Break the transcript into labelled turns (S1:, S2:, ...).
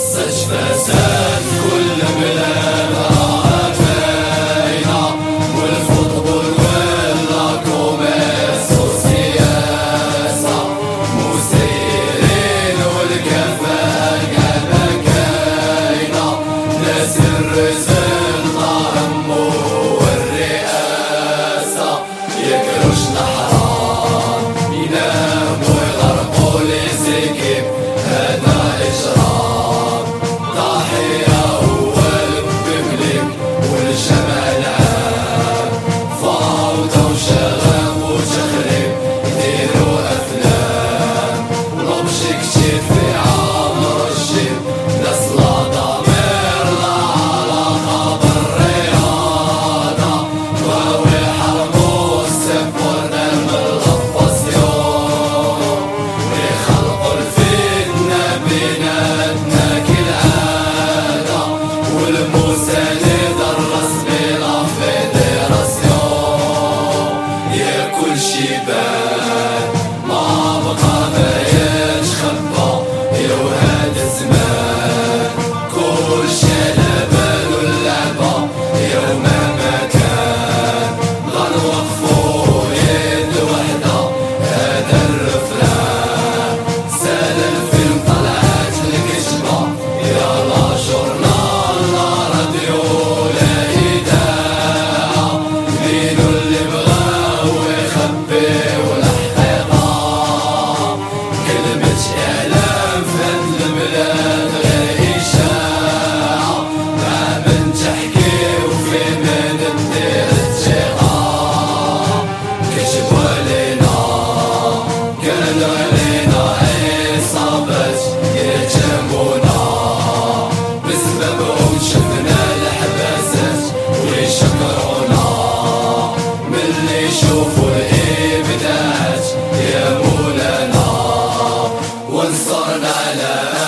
S1: حصش فساد كل بلاد آتينا والفوتبول ولا كوميرس والسياسة مسيرين والكفا جبكينا ناس الرزق الطعم والرئاسة يجرش لحظة كل شي بان Yeah. وانصرنا على